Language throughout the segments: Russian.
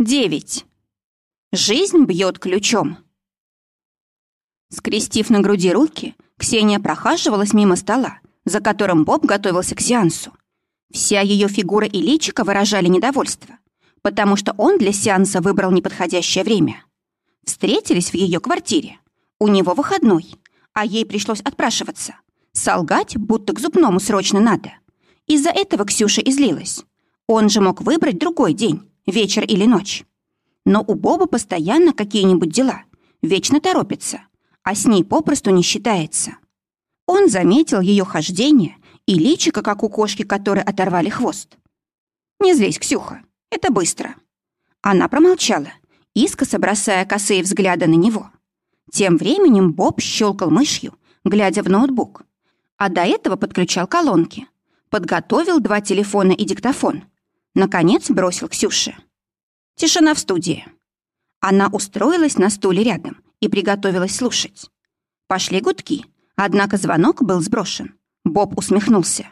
Девять. Жизнь бьет ключом. Скрестив на груди руки, Ксения прохаживалась мимо стола, за которым Боб готовился к сеансу. Вся ее фигура и личико выражали недовольство, потому что он для сеанса выбрал неподходящее время. Встретились в ее квартире. У него выходной, а ей пришлось отпрашиваться. Солгать, будто к зубному срочно надо. Из-за этого Ксюша излилась. Он же мог выбрать другой день, вечер или ночь. Но у Боба постоянно какие-нибудь дела, вечно торопится, а с ней попросту не считается. Он заметил ее хождение и личико, как у кошки, которой оторвали хвост. «Не злись, Ксюха, это быстро». Она промолчала, искоса бросая косые взгляды на него. Тем временем Боб щелкал мышью, глядя в ноутбук, а до этого подключал колонки, подготовил два телефона и диктофон, Наконец бросил Ксюше. Тишина в студии. Она устроилась на стуле рядом и приготовилась слушать. Пошли гудки, однако звонок был сброшен. Боб усмехнулся.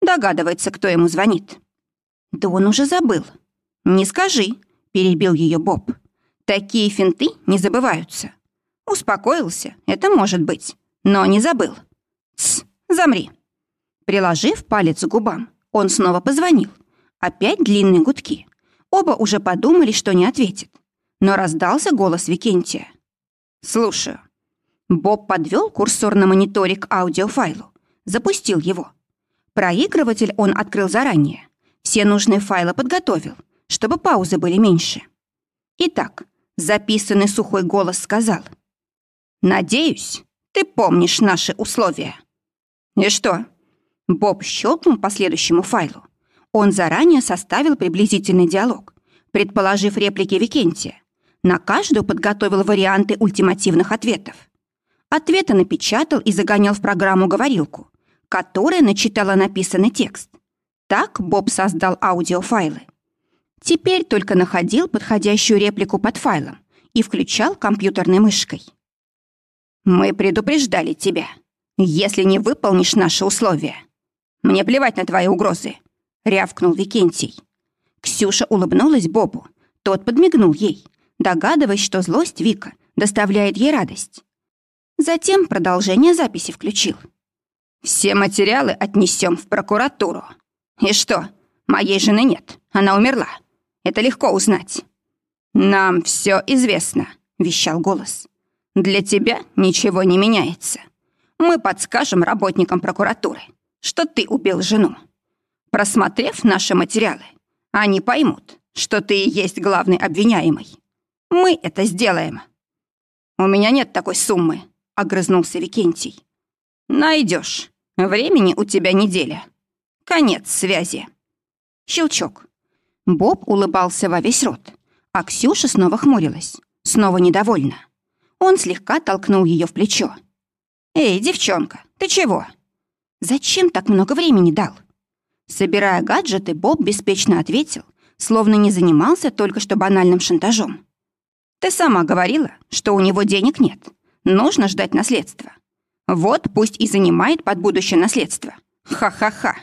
Догадывается, кто ему звонит. Да он уже забыл. «Не скажи», — перебил ее Боб. «Такие финты не забываются». Успокоился, это может быть, но не забыл. «Тсс, замри». Приложив палец к губам, он снова позвонил. Опять длинные гудки. Оба уже подумали, что не ответит. Но раздался голос Викентия. «Слушаю». Боб подвел курсор на мониторе к аудиофайлу. Запустил его. Проигрыватель он открыл заранее. Все нужные файлы подготовил, чтобы паузы были меньше. Итак, записанный сухой голос сказал. «Надеюсь, ты помнишь наши условия». «И что?» Боб щелкнул по следующему файлу. Он заранее составил приблизительный диалог, предположив реплики Викентия. На каждую подготовил варианты ультимативных ответов. Ответы напечатал и загонял в программу говорилку, которая начитала написанный текст. Так Боб создал аудиофайлы. Теперь только находил подходящую реплику под файлом и включал компьютерной мышкой. «Мы предупреждали тебя. Если не выполнишь наши условия. Мне плевать на твои угрозы. — рявкнул Викентий. Ксюша улыбнулась Бобу. Тот подмигнул ей, догадываясь, что злость Вика доставляет ей радость. Затем продолжение записи включил. «Все материалы отнесем в прокуратуру. И что, моей жены нет, она умерла. Это легко узнать». «Нам все известно», — вещал голос. «Для тебя ничего не меняется. Мы подскажем работникам прокуратуры, что ты убил жену. Просмотрев наши материалы, они поймут, что ты и есть главный обвиняемый. Мы это сделаем. У меня нет такой суммы, огрызнулся Викентий. Найдешь. Времени у тебя неделя. Конец связи. Щелчок. Боб улыбался во весь рот, а Ксюша снова хмурилась, снова недовольна. Он слегка толкнул ее в плечо. «Эй, девчонка, ты чего?» «Зачем так много времени дал?» Собирая гаджеты, Боб беспечно ответил, словно не занимался только что банальным шантажом. «Ты сама говорила, что у него денег нет. Нужно ждать наследства. Вот пусть и занимает под будущее наследство. Ха-ха-ха.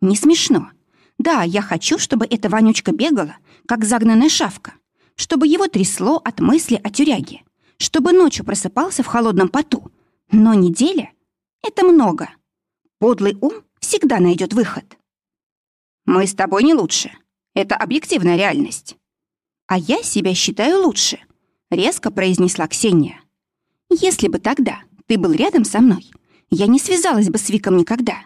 Не смешно. Да, я хочу, чтобы эта вонючка бегала, как загнанная шавка, чтобы его трясло от мысли о тюряге, чтобы ночью просыпался в холодном поту. Но неделя — это много. Подлый ум всегда найдет выход. Мы с тобой не лучше. Это объективная реальность. А я себя считаю лучше, резко произнесла Ксения. Если бы тогда ты был рядом со мной, я не связалась бы с Виком никогда.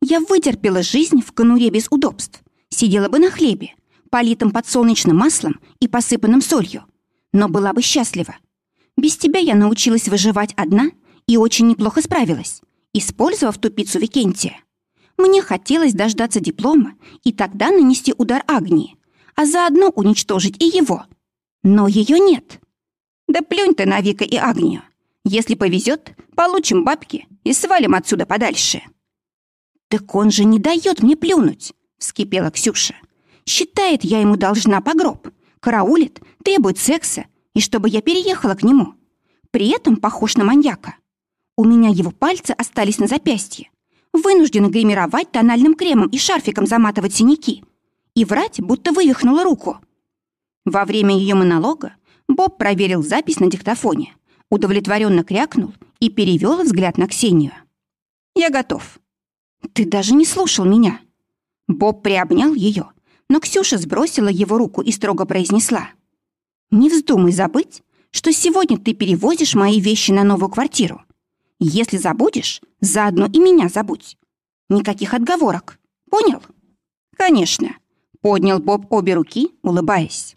Я вытерпела жизнь в конуре без удобств, сидела бы на хлебе, политом подсолнечным маслом и посыпанным солью, но была бы счастлива. Без тебя я научилась выживать одна и очень неплохо справилась, использовав тупицу Викентия. Мне хотелось дождаться диплома и тогда нанести удар Агнии, а заодно уничтожить и его. Но ее нет. Да плюнь ты на Вика и Агнию. Если повезет, получим бабки и свалим отсюда подальше. Так он же не дает мне плюнуть, вскипела Ксюша. Считает, я ему должна погроб, караулит, требует секса, и чтобы я переехала к нему. При этом похож на маньяка. У меня его пальцы остались на запястье, вынуждена гримировать тональным кремом и шарфиком заматывать синяки и врать, будто вывихнула руку. Во время ее монолога Боб проверил запись на диктофоне, удовлетворенно крякнул и перевел взгляд на Ксению. «Я готов». «Ты даже не слушал меня». Боб приобнял ее, но Ксюша сбросила его руку и строго произнесла. «Не вздумай забыть, что сегодня ты перевозишь мои вещи на новую квартиру. Если забудешь, заодно и меня забудь. Никаких отговорок. Понял?» «Конечно», — поднял Боб обе руки, улыбаясь.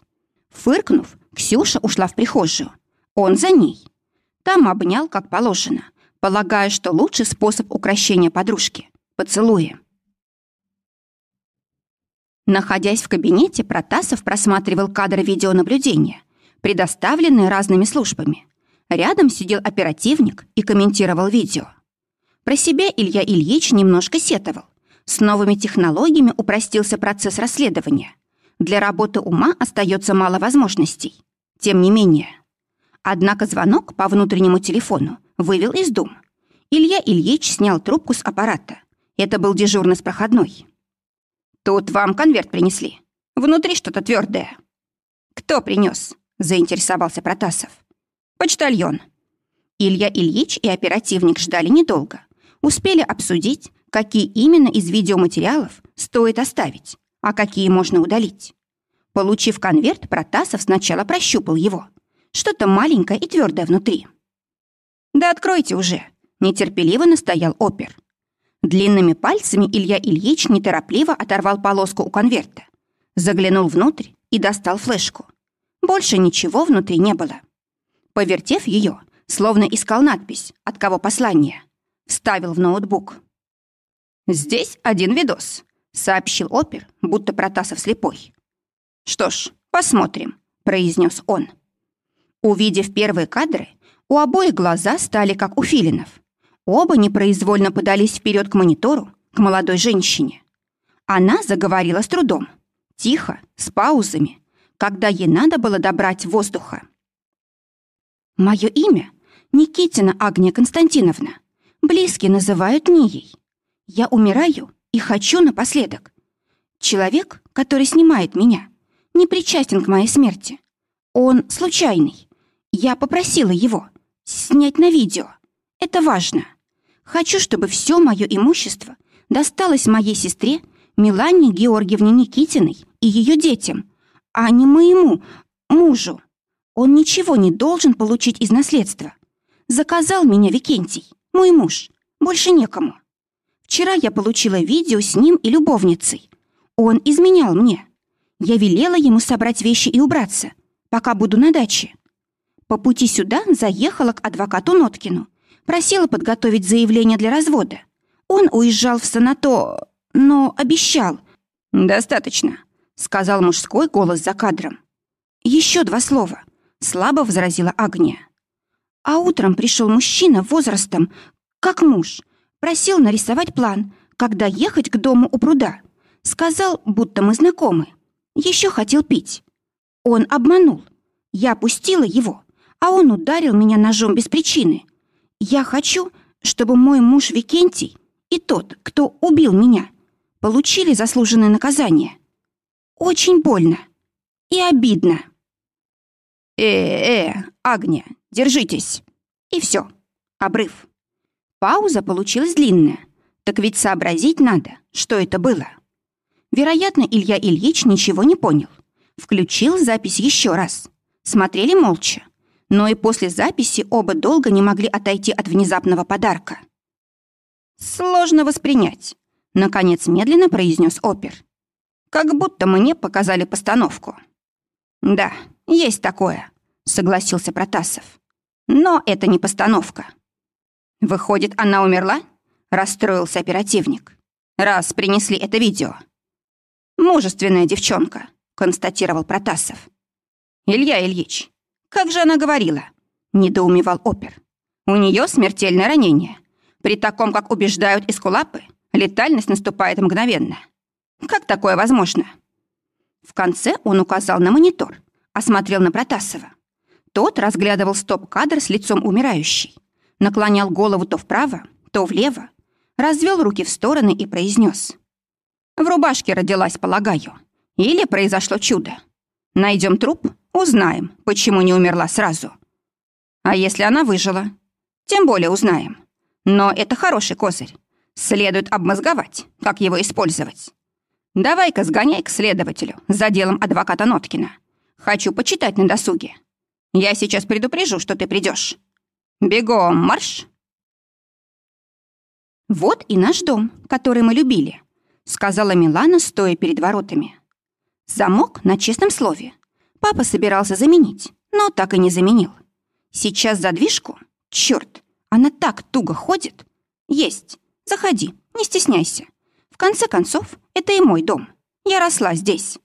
Фыркнув, Ксюша ушла в прихожую. Он за ней. Там обнял, как положено, полагая, что лучший способ украшения подружки — поцелуи. Находясь в кабинете, Протасов просматривал кадры видеонаблюдения, предоставленные разными службами. Рядом сидел оперативник и комментировал видео. Про себя Илья Ильич немножко сетовал. С новыми технологиями упростился процесс расследования. Для работы ума остается мало возможностей. Тем не менее. Однако звонок по внутреннему телефону вывел из дум. Илья Ильич снял трубку с аппарата. Это был дежурный с проходной. «Тут вам конверт принесли. Внутри что-то твердое. «Кто принес? заинтересовался Протасов. «Почтальон». Илья Ильич и оперативник ждали недолго. Успели обсудить, какие именно из видеоматериалов стоит оставить, а какие можно удалить. Получив конверт, Протасов сначала прощупал его. Что-то маленькое и твердое внутри. «Да откройте уже!» — нетерпеливо настоял опер. Длинными пальцами Илья Ильич неторопливо оторвал полоску у конверта, заглянул внутрь и достал флешку. Больше ничего внутри не было. Повертев ее, словно искал надпись «От кого послание», вставил в ноутбук. «Здесь один видос», — сообщил опер, будто Протасов слепой. «Что ж, посмотрим», — произнес он. Увидев первые кадры, у обоих глаза стали как у филинов. Оба непроизвольно подались вперед к монитору, к молодой женщине. Она заговорила с трудом, тихо, с паузами, когда ей надо было добрать воздуха. «Мое имя — Никитина Агния Константиновна. Близкие называют Нией. Я умираю и хочу напоследок. Человек, который снимает меня, не причастен к моей смерти. Он случайный. Я попросила его снять на видео. Это важно. Хочу, чтобы все мое имущество досталось моей сестре Милане Георгиевне Никитиной и ее детям, а не моему мужу. Он ничего не должен получить из наследства. Заказал меня Викентий, мой муж. Больше некому. Вчера я получила видео с ним и любовницей. Он изменял мне. Я велела ему собрать вещи и убраться, пока буду на даче. По пути сюда заехала к адвокату Ноткину. Просила подготовить заявление для развода. Он уезжал в санато... но обещал. «Достаточно», — сказал мужской голос за кадром. Еще два слова», — слабо возразила Агния. А утром пришел мужчина возрастом, как муж. Просил нарисовать план, когда ехать к дому у пруда. Сказал, будто мы знакомы. Еще хотел пить. Он обманул. Я пустила его, а он ударил меня ножом без причины. Я хочу, чтобы мой муж Викентий и тот, кто убил меня, получили заслуженное наказание. Очень больно и обидно. «Э-э, Агния, держитесь!» И все. Обрыв. Пауза получилась длинная. Так ведь сообразить надо, что это было. Вероятно, Илья Ильич ничего не понял. Включил запись еще раз. Смотрели молча но и после записи оба долго не могли отойти от внезапного подарка. «Сложно воспринять», — наконец медленно произнес опер. «Как будто мне показали постановку». «Да, есть такое», — согласился Протасов. «Но это не постановка». «Выходит, она умерла?» — расстроился оперативник. «Раз принесли это видео». «Мужественная девчонка», — констатировал Протасов. «Илья Ильич, «Как же она говорила?» — недоумевал опер. «У нее смертельное ранение. При таком, как убеждают эскулапы, летальность наступает мгновенно. Как такое возможно?» В конце он указал на монитор, осмотрел на Протасова. Тот разглядывал стоп-кадр с лицом умирающей, наклонял голову то вправо, то влево, развел руки в стороны и произнес. «В рубашке родилась, полагаю. Или произошло чудо. Найдем труп, узнаем, почему не умерла сразу. А если она выжила? Тем более узнаем. Но это хороший козырь. Следует обмозговать, как его использовать. Давай-ка сгоняй к следователю за делом адвоката Ноткина. Хочу почитать на досуге. Я сейчас предупрежу, что ты придешь. Бегом, марш!» «Вот и наш дом, который мы любили», — сказала Милана, стоя перед воротами. «Замок на честном слове. Папа собирался заменить, но так и не заменил. Сейчас задвижку? Чёрт, она так туго ходит. Есть, заходи, не стесняйся. В конце концов, это и мой дом. Я росла здесь».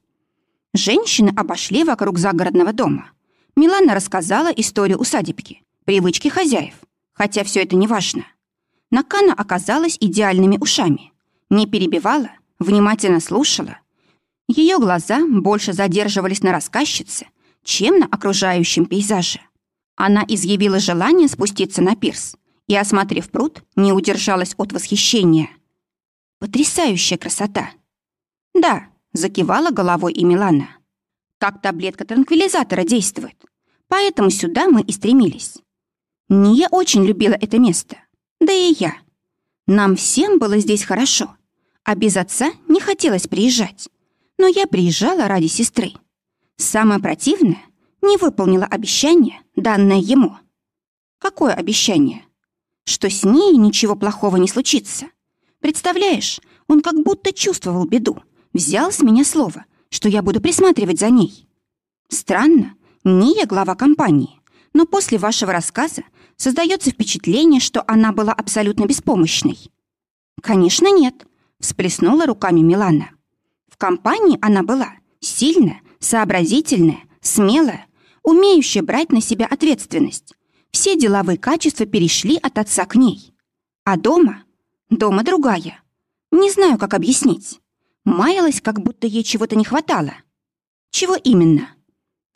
Женщины обошли вокруг загородного дома. Милана рассказала историю усадебки, привычки хозяев, хотя все это не важно. Накана оказалась идеальными ушами. Не перебивала, внимательно слушала. Ее глаза больше задерживались на рассказчице, чем на окружающем пейзаже. Она изъявила желание спуститься на пирс и, осмотрев пруд, не удержалась от восхищения. «Потрясающая красота!» «Да», — закивала головой и Милана. «Как таблетка транквилизатора действует. Поэтому сюда мы и стремились. Ния очень любила это место. Да и я. Нам всем было здесь хорошо. А без отца не хотелось приезжать. Но я приезжала ради сестры. Самое противное — не выполнила обещание, данное ему. Какое обещание? Что с ней ничего плохого не случится. Представляешь, он как будто чувствовал беду. Взял с меня слово, что я буду присматривать за ней. Странно, не я глава компании, но после вашего рассказа создается впечатление, что она была абсолютно беспомощной. Конечно, нет, всплеснула руками Милана. В компании она была сильная, сообразительная, смелая, умеющая брать на себя ответственность. Все деловые качества перешли от отца к ней. А дома? Дома другая. Не знаю, как объяснить. Маялась, как будто ей чего-то не хватало. Чего именно?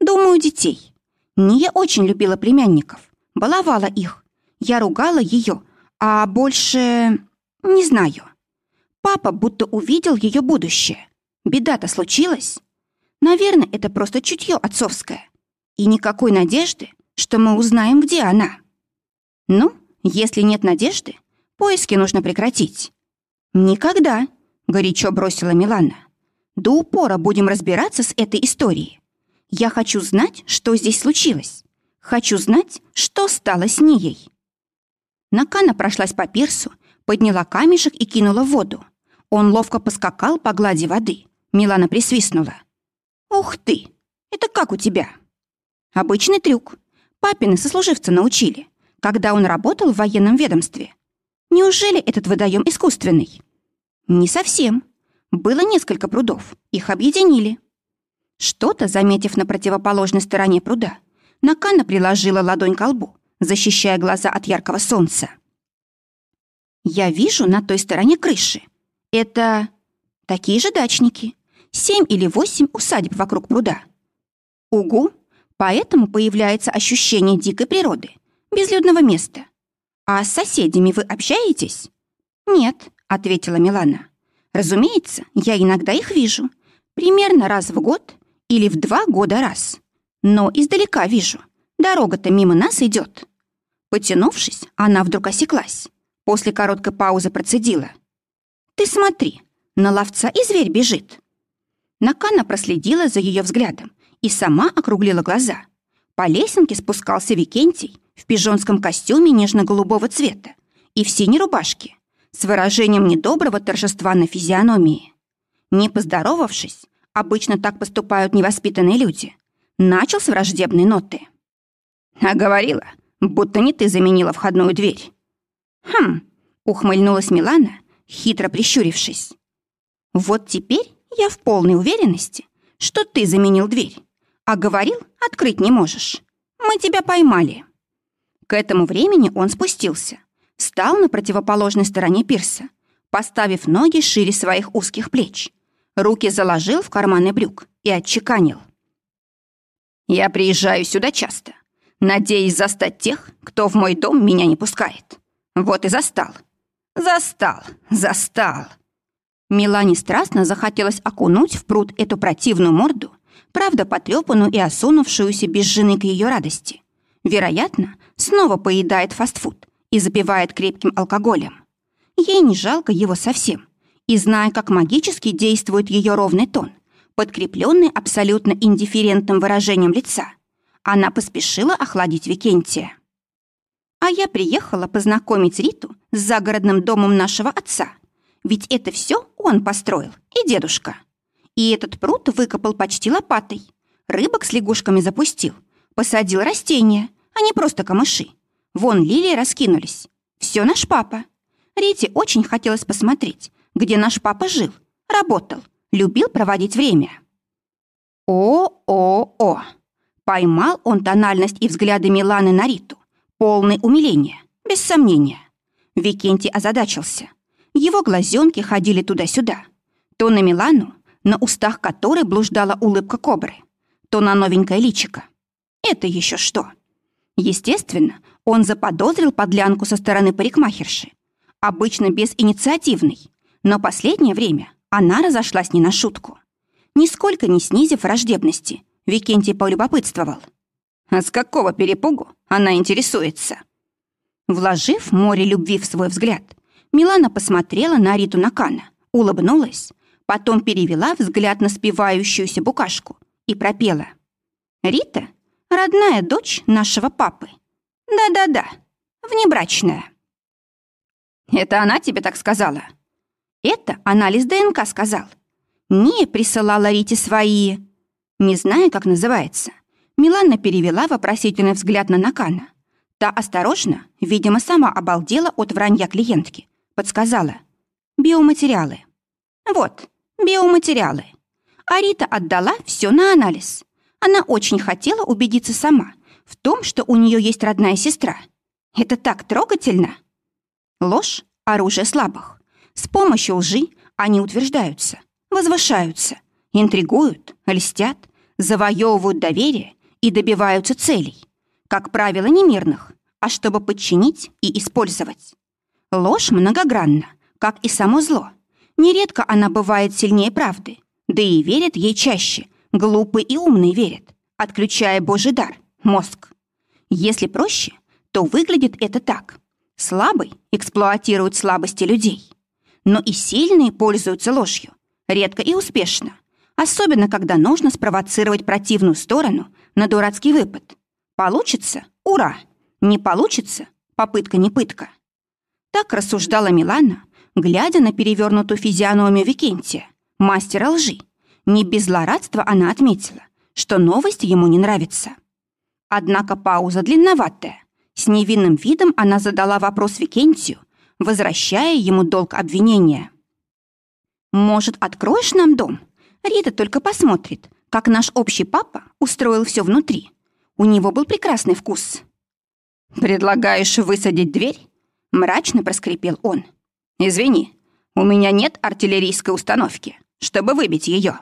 Думаю, детей. Ния очень любила племянников, баловала их. Я ругала ее, а больше... не знаю. Папа будто увидел ее будущее. Беда-то случилась. Наверное, это просто чутье отцовское. И никакой надежды, что мы узнаем, где она. Ну, если нет надежды, поиски нужно прекратить. Никогда, горячо бросила Милана. До упора будем разбираться с этой историей. Я хочу знать, что здесь случилось. Хочу знать, что стало с ней. Накана прошлась по пирсу, подняла камешек и кинула в воду. Он ловко поскакал по глади воды. Милана присвистнула. «Ух ты! Это как у тебя?» Обычный трюк. Папины сослуживцы научили, когда он работал в военном ведомстве. Неужели этот водоем искусственный? Не совсем. Было несколько прудов, их объединили. Что-то, заметив на противоположной стороне пруда, Накана приложила ладонь к лбу, защищая глаза от яркого солнца. «Я вижу на той стороне крыши. Это такие же дачники. Семь или восемь усадеб вокруг пруда. Угу, Поэтому появляется ощущение дикой природы, безлюдного места. А с соседями вы общаетесь? Нет, ответила Милана. Разумеется, я иногда их вижу. Примерно раз в год или в два года раз. Но издалека вижу. Дорога-то мимо нас идет. Потянувшись, она вдруг осеклась. После короткой паузы процедила. «Ты смотри, на ловца и зверь бежит». Накана проследила за ее взглядом и сама округлила глаза. По лесенке спускался Викентий в пижонском костюме нежно-голубого цвета и в синей рубашке с выражением недоброго торжества на физиономии. Не поздоровавшись, обычно так поступают невоспитанные люди, начал с враждебной ноты. «А говорила, будто не ты заменила входную дверь». «Хм», — ухмыльнулась Милана, хитро прищурившись. «Вот теперь я в полной уверенности, что ты заменил дверь, а говорил, открыть не можешь. Мы тебя поймали». К этому времени он спустился, встал на противоположной стороне пирса, поставив ноги шире своих узких плеч, руки заложил в карманы брюк и отчеканил. «Я приезжаю сюда часто, надеясь застать тех, кто в мой дом меня не пускает. Вот и застал. Застал, застал». Милане страстно захотелось окунуть в пруд эту противную морду правда потрепанную и осунувшуюся без жены к ее радости. Вероятно, снова поедает фастфуд и запивает крепким алкоголем. Ей не жалко его совсем. И зная, как магически действует ее ровный тон, подкрепленный абсолютно индифферентным выражением лица, она поспешила охладить Викентия. А я приехала познакомить Риту с загородным домом нашего отца. Ведь это все он построил, и дедушка. И этот пруд выкопал почти лопатой. Рыбок с лягушками запустил. Посадил растения, а не просто камыши. Вон лилии раскинулись. Все наш папа. Рите очень хотелось посмотреть, где наш папа жил, работал, любил проводить время. О-о-о! Поймал он тональность и взгляды Миланы на Риту. Полный умиления, без сомнения. Викентий озадачился. Его глазенки ходили туда-сюда. То на Милану, на устах которой блуждала улыбка кобры, то на новенькое личико. Это еще что? Естественно, он заподозрил подлянку со стороны парикмахерши. Обычно безинициативной, но последнее время она разошлась не на шутку. Нисколько не снизив враждебности, Викентий полюбопытствовал. А с какого перепугу она интересуется? Вложив море любви в свой взгляд, Милана посмотрела на Риту Накана, улыбнулась, потом перевела взгляд на спевающуюся букашку и пропела. «Рита — родная дочь нашего папы. Да-да-да, внебрачная». «Это она тебе так сказала?» «Это анализ ДНК сказал. Не присылала Рите свои...» Не знаю, как называется. Милана перевела вопросительный взгляд на Накана. Та осторожно, видимо, сама обалдела от вранья клиентки. Подсказала. Биоматериалы. Вот, биоматериалы. Арита отдала все на анализ. Она очень хотела убедиться сама в том, что у нее есть родная сестра. Это так трогательно. Ложь — оружие слабых. С помощью лжи они утверждаются, возвышаются, интригуют, льстят, завоевывают доверие и добиваются целей, как правило, не мирных, а чтобы подчинить и использовать. Ложь многогранна, как и само зло. Нередко она бывает сильнее правды, да и верят ей чаще, глупые и умные верят, отключая Божий дар, мозг. Если проще, то выглядит это так. Слабый эксплуатирует слабости людей, но и сильные пользуются ложью, редко и успешно, особенно когда нужно спровоцировать противную сторону на дурацкий выпад. Получится — ура! Не получится — попытка не пытка. Так рассуждала Милана, глядя на перевернутую физиономию Викентия, мастера лжи. Не без злорадства она отметила, что новость ему не нравится. Однако пауза длинноватая. С невинным видом она задала вопрос Викентию, возвращая ему долг обвинения. «Может, откроешь нам дом? Рита только посмотрит, как наш общий папа устроил все внутри. У него был прекрасный вкус. «Предлагаешь высадить дверь?» — мрачно проскрипел он. «Извини, у меня нет артиллерийской установки, чтобы выбить ее».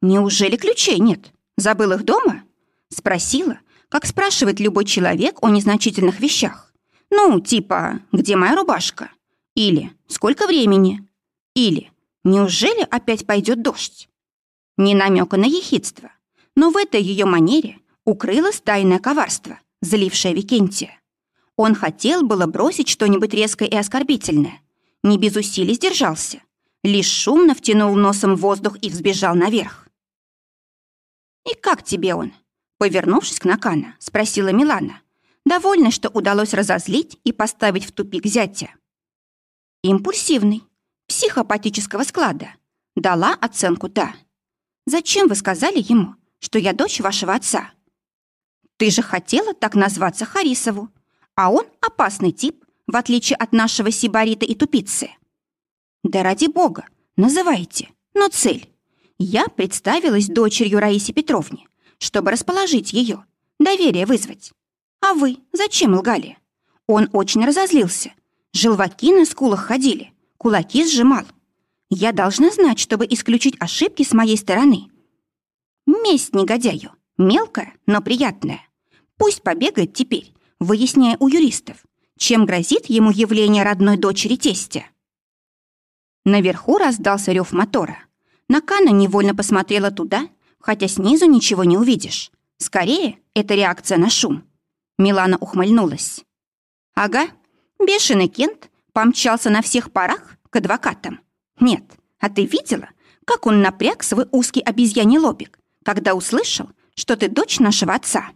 «Неужели ключей нет? Забыл их дома?» — спросила, как спрашивает любой человек о незначительных вещах. «Ну, типа, где моя рубашка?» Или «Сколько времени?» Или «Неужели опять пойдет дождь?» Ни намека на ехидство, но в этой ее манере укрылось тайное коварство, залившее Викентия. Он хотел было бросить что-нибудь резкое и оскорбительное, не без усилий сдержался, лишь шумно втянул носом воздух и взбежал наверх. «И как тебе он?» Повернувшись к Накана, спросила Милана, довольна, что удалось разозлить и поставить в тупик зятя. «Импульсивный, психопатического склада», дала оценку «да». Зачем вы сказали ему, что я дочь вашего отца? Ты же хотела так назваться Харисову, а он опасный тип, в отличие от нашего сибарита и тупицы. Да ради бога, называйте, но цель. Я представилась дочерью Раисе Петровне, чтобы расположить ее, доверие вызвать. А вы зачем лгали? Он очень разозлился. Желваки на скулах ходили, кулаки сжимал. Я должна знать, чтобы исключить ошибки с моей стороны. Месть негодяю. Мелкая, но приятная. Пусть побегает теперь, выясняя у юристов, чем грозит ему явление родной дочери тестя. Наверху раздался рев мотора. Накана невольно посмотрела туда, хотя снизу ничего не увидишь. Скорее, это реакция на шум. Милана ухмыльнулась. Ага, бешеный Кент помчался на всех парах к адвокатам. Нет, а ты видела, как он напряг свой узкий обезьяний лобик, когда услышал, что ты дочь нашего отца?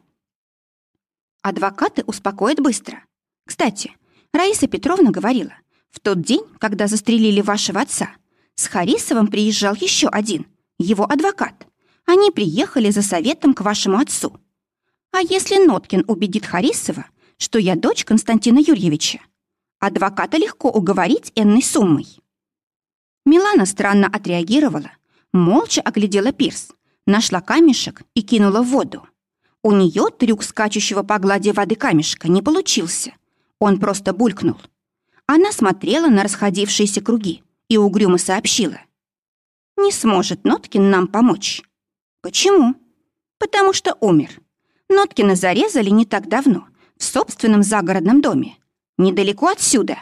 Адвокаты успокоят быстро. Кстати, Раиса Петровна говорила, в тот день, когда застрелили вашего отца, с Харисовым приезжал еще один, его адвокат. Они приехали за советом к вашему отцу. А если Ноткин убедит Харисова, что я дочь Константина Юрьевича, адвоката легко уговорить энной суммой. Милана странно отреагировала, молча оглядела пирс, нашла камешек и кинула в воду. У нее трюк скачущего по глади воды камешка не получился. Он просто булькнул. Она смотрела на расходившиеся круги и угрюмо сообщила. «Не сможет Ноткин нам помочь». «Почему?» «Потому что умер. Ноткина зарезали не так давно, в собственном загородном доме, недалеко отсюда».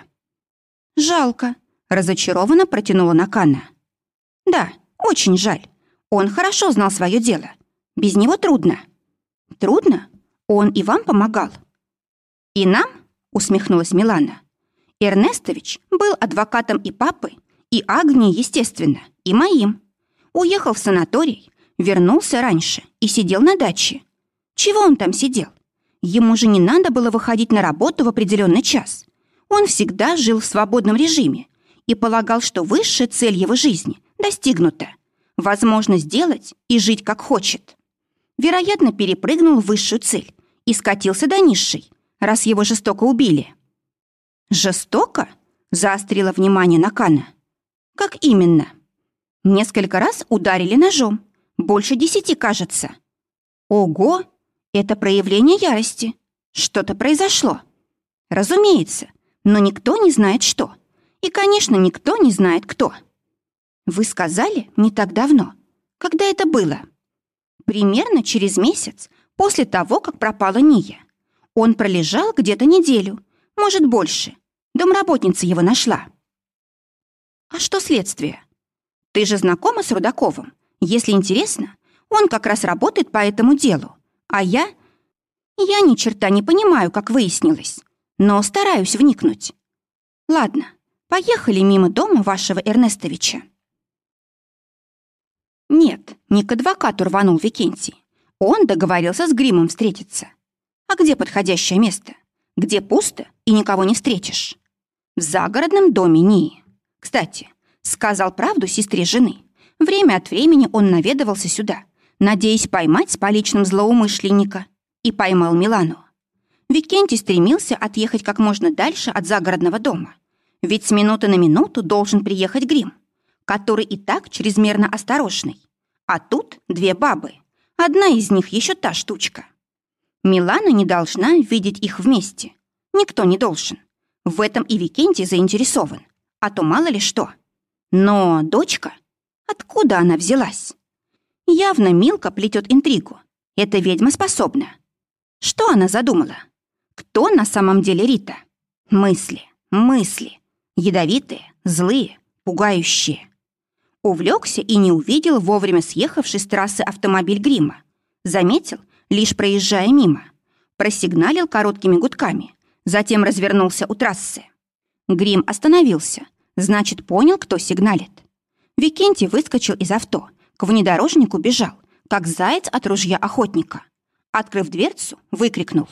«Жалко», — разочарованно протянула Накана. «Да, очень жаль. Он хорошо знал свое дело. Без него трудно». «Трудно? Он и вам помогал?» «И нам?» — усмехнулась Милана. Эрнестович был адвокатом и папы, и Агнии, естественно, и моим. Уехал в санаторий, вернулся раньше и сидел на даче. Чего он там сидел? Ему же не надо было выходить на работу в определенный час. Он всегда жил в свободном режиме и полагал, что высшая цель его жизни достигнута. Возможность сделать и жить как хочет. Вероятно, перепрыгнул высшую цель и скатился до низшей, раз его жестоко убили. «Жестоко?» — заострила внимание Накана. «Как именно?» «Несколько раз ударили ножом. Больше десяти, кажется». «Ого! Это проявление ярости. Что-то произошло». «Разумеется, но никто не знает, что. И, конечно, никто не знает, кто». «Вы сказали не так давно. Когда это было?» «Примерно через месяц после того, как пропала Ния. Он пролежал где-то неделю, может, больше. Домработница его нашла. А что следствие? Ты же знакома с Рудаковым? Если интересно, он как раз работает по этому делу. А я... Я ни черта не понимаю, как выяснилось. Но стараюсь вникнуть. Ладно, поехали мимо дома вашего Эрнестовича. Нет, не к адвокату рванул Викентий. Он договорился с Гримом встретиться. А где подходящее место? Где пусто и никого не встретишь? В загородном доме Нии. Кстати, сказал правду сестре жены. Время от времени он наведывался сюда, надеясь поймать с поличным злоумышленника. И поймал Милану. Викентий стремился отъехать как можно дальше от загородного дома. Ведь с минуты на минуту должен приехать Грим, который и так чрезмерно осторожный. А тут две бабы. Одна из них еще та штучка. Милана не должна видеть их вместе. Никто не должен. В этом и Викентий заинтересован. А то мало ли что. Но дочка... Откуда она взялась? Явно Милка плетет интригу. Эта ведьма способна. Что она задумала? Кто на самом деле Рита? Мысли, мысли. Ядовитые, злые, пугающие. Увлекся и не увидел вовремя съехавший с трассы автомобиль Грима. Заметил, лишь проезжая мимо. Просигналил короткими гудками, Затем развернулся у трассы. Грим остановился. Значит, понял, кто сигналит. Викентий выскочил из авто. К внедорожнику бежал, как заяц от ружья охотника. Открыв дверцу, выкрикнул.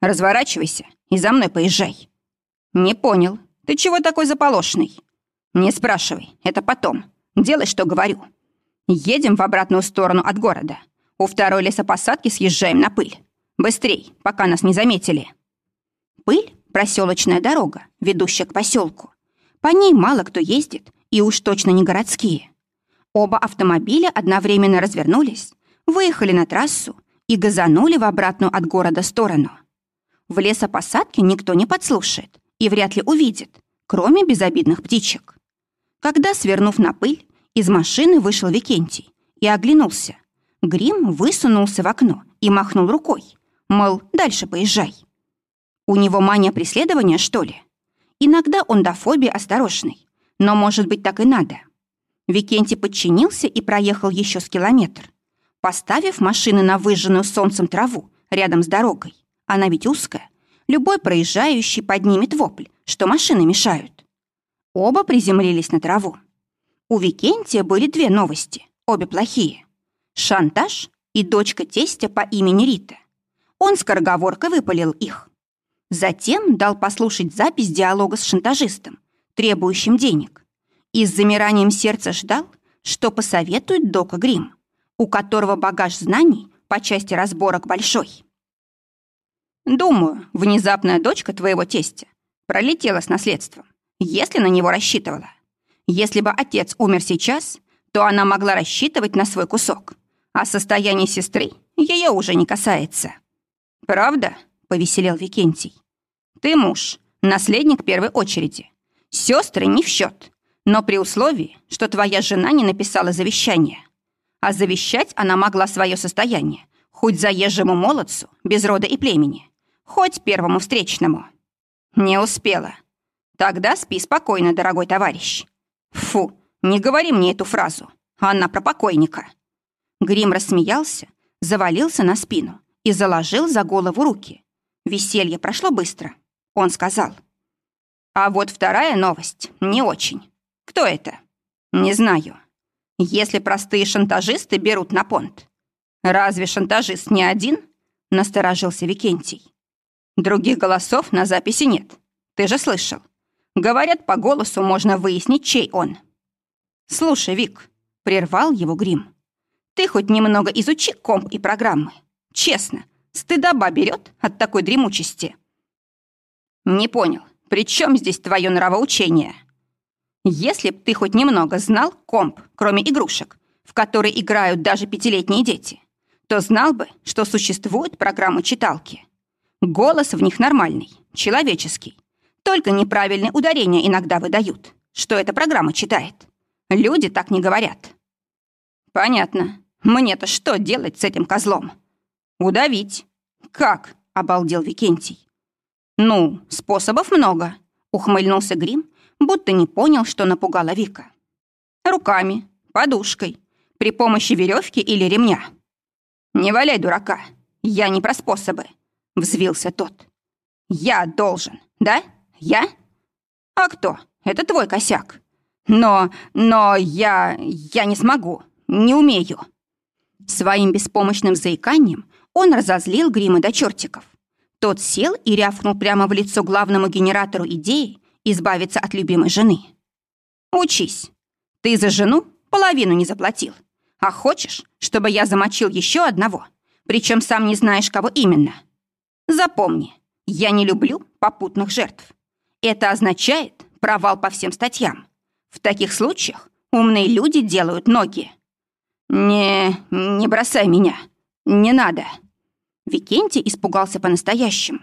«Разворачивайся и за мной поезжай». «Не понял. Ты чего такой заполошный?» «Не спрашивай, это потом. Делай, что говорю. Едем в обратную сторону от города. У второй лесопосадки съезжаем на пыль. Быстрей, пока нас не заметили». Пыль — проселочная дорога, ведущая к поселку. По ней мало кто ездит, и уж точно не городские. Оба автомобиля одновременно развернулись, выехали на трассу и газанули в обратную от города сторону. В лесопосадке никто не подслушает и вряд ли увидит, кроме безобидных птичек. Когда, свернув на пыль, из машины вышел Викентий и оглянулся. Грим высунулся в окно и махнул рукой, мол, дальше поезжай. У него мания преследования, что ли? Иногда он до фобии осторожный, но, может быть, так и надо. Викентий подчинился и проехал еще с километр. Поставив машины на выжженную солнцем траву рядом с дорогой, она ведь узкая, любой проезжающий поднимет вопль, что машины мешают. Оба приземлились на траву. У Викентия были две новости, обе плохие. Шантаж и дочка тестя по имени Рита. Он скороговоркой выпалил их. Затем дал послушать запись диалога с шантажистом, требующим денег. И с замиранием сердца ждал, что посоветует Дока Грим, у которого багаж знаний по части разборок большой. Думаю, внезапная дочка твоего тестя пролетела с наследством, если на него рассчитывала. Если бы отец умер сейчас, то она могла рассчитывать на свой кусок, а состояние сестры ее уже не касается. «Правда?» — повеселел Викентий. «Ты муж, наследник первой очереди. Сестры не в счет, но при условии, что твоя жена не написала завещание. А завещать она могла свое состояние, хоть заезжему молодцу, без рода и племени, хоть первому встречному. Не успела. Тогда спи спокойно, дорогой товарищ. Фу, не говори мне эту фразу. Она про покойника. Грим рассмеялся, завалился на спину и заложил за голову руки. Веселье прошло быстро. Он сказал. А вот вторая новость не очень. Кто это? Не знаю. Если простые шантажисты берут на понт. Разве шантажист не один? Насторожился Викентий. Других голосов на записи нет. Ты же слышал. Говорят, по голосу можно выяснить, чей он. Слушай, Вик, прервал его Грим. Ты хоть немного изучи комп и программы. Честно, стыдоба берет от такой дремучести. Не понял, при чем здесь твое нравоучение? Если б ты хоть немного знал комп, кроме игрушек, в которые играют даже пятилетние дети, то знал бы, что существуют программы читалки. Голос в них нормальный, человеческий. Только неправильные ударения иногда выдают, что эта программа читает. Люди так не говорят. Понятно. Мне-то что делать с этим козлом? Удавить. Как? Обалдел Викентий. Ну, способов много. Ухмыльнулся Грим, будто не понял, что напугала Вика. Руками, подушкой, при помощи веревки или ремня. Не валяй дурака. Я не про способы. Взвился тот. Я должен, да? Я? А кто? Это твой косяк. Но, но я... я не смогу. Не умею». Своим беспомощным заиканием он разозлил Грима до чертиков. Тот сел и рявкнул прямо в лицо главному генератору идеи избавиться от любимой жены. «Учись. Ты за жену половину не заплатил. А хочешь, чтобы я замочил еще одного, причем сам не знаешь, кого именно? Запомни, я не люблю попутных жертв. Это означает провал по всем статьям. В таких случаях умные люди делают ноги. «Не... не бросай меня. Не надо». Викентий испугался по-настоящему.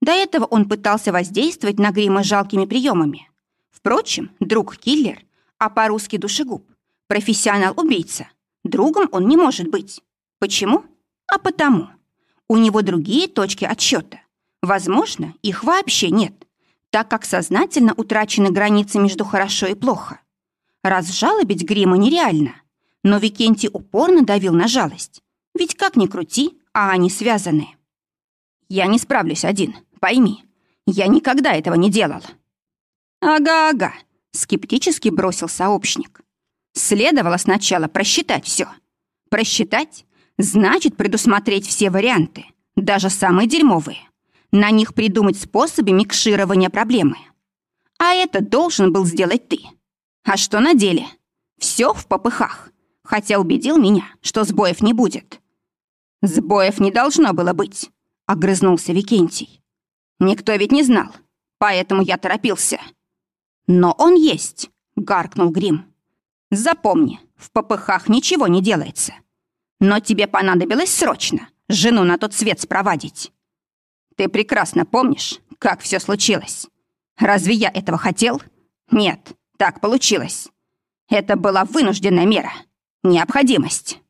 До этого он пытался воздействовать на Грима жалкими приемами. Впрочем, друг-киллер, а по-русски душегуб, профессионал-убийца. Другом он не может быть. Почему? А потому. У него другие точки отсчета. Возможно, их вообще нет, так как сознательно утрачены границы между хорошо и плохо. Разжалобить Грима нереально. Но Викентий упорно давил на жалость. Ведь как ни крути, а они связаны. «Я не справлюсь один, пойми. Я никогда этого не делал». «Ага-ага», — скептически бросил сообщник. «Следовало сначала просчитать все. Просчитать значит предусмотреть все варианты, даже самые дерьмовые. На них придумать способы микширования проблемы. А это должен был сделать ты. А что на деле? Все в попыхах хотя убедил меня, что сбоев не будет. «Сбоев не должно было быть», — огрызнулся Викентий. «Никто ведь не знал, поэтому я торопился». «Но он есть», — гаркнул Грим. «Запомни, в попыхах ничего не делается. Но тебе понадобилось срочно жену на тот свет спровадить. Ты прекрасно помнишь, как все случилось. Разве я этого хотел? Нет, так получилось. Это была вынужденная мера. Необходимость.